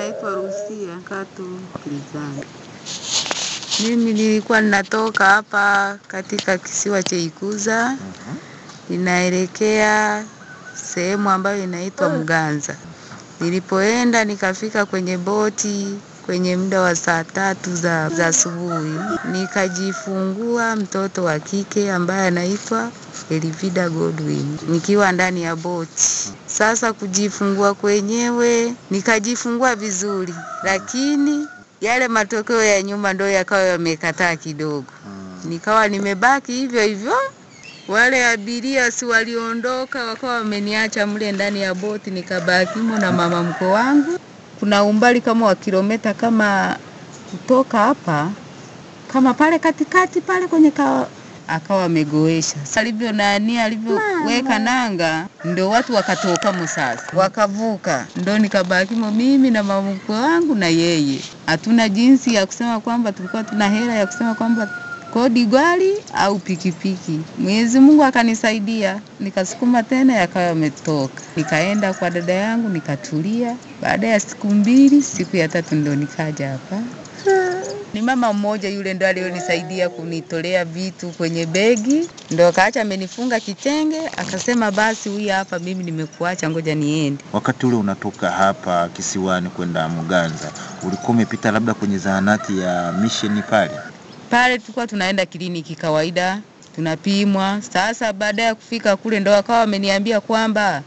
naitwa Rusia Katu Kilizani. Mimi nilikuwa ninatoka hapa katika kisiwa cha Ikuza, ninaelekea sehemu ambayo inaitwa Mganza. Nilipoenda nikafika kwenye boti kwenye muda wa saa tatu za asubuhi, nikajifungua mtoto wa kike ambaye anaitwa Elvida Godwin nikiwa ndani ya boti. Sasa kujifungua kwenyewe nikajifungua vizuri, lakini yale matokeo ya nyuma ndio yakawa yamekataa kidogo, nikawa nimebaki hivyo hivyo. Wale abiria si waliondoka, wakawa wameniacha mle ndani ya boti, nikabakimo na mama mkwe wangu. Kuna umbali kama wa kilomita kama kutoka hapa kama pale katikati pale kwenye ka akawa amegoesha. Alivyo nani alivyoweka nanga, ndo watu wakatokamo sasa, wakavuka, ndo nikabakimo mimi na mama mkwe wangu na yeye. Hatuna jinsi ya kusema kwamba tulikuwa tuna hela ya kusema kwamba kodi gari au pikipiki. Mwenyezi Mungu akanisaidia, nikasukuma tena, yakawa yametoka. Nikaenda kwa dada yangu nikatulia. Baada ya siku mbili, siku ya tatu ndo nikaja hapa. Ni mama mmoja yule ndo aliyonisaidia kunitolea vitu kwenye begi, ndo akaacha amenifunga kitenge, akasema basi, huyu hapa, mimi nimekuacha, ngoja niende. Wakati ule unatoka hapa kisiwani kwenda Muganza, ulikuwa umepita labda kwenye zahanati ya misheni pale? Pale tulikuwa tunaenda kliniki kawaida, tunapimwa. Sasa baada ya kufika kule, ndo wakawa wameniambia kwamba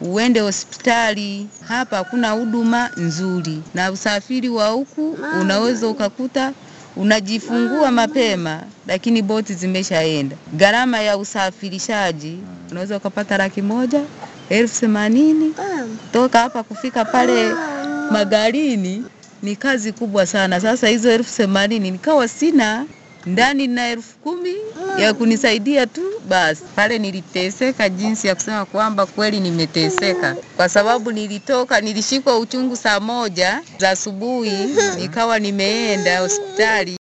uende hospitali, hapa hakuna huduma nzuri, na usafiri wa huku unaweza ukakuta unajifungua mapema, lakini boti zimeshaenda. Gharama ya usafirishaji unaweza ukapata laki moja elfu themanini kutoka hapa kufika pale magarini ni kazi kubwa sana. Sasa hizo elfu themanini nikawa sina ndani na elfu kumi ya kunisaidia tu basi. Pale niliteseka jinsi ya kusema kwamba kweli nimeteseka, kwa sababu nilitoka, nilishikwa uchungu saa moja za asubuhi, nikawa nimeenda hospitali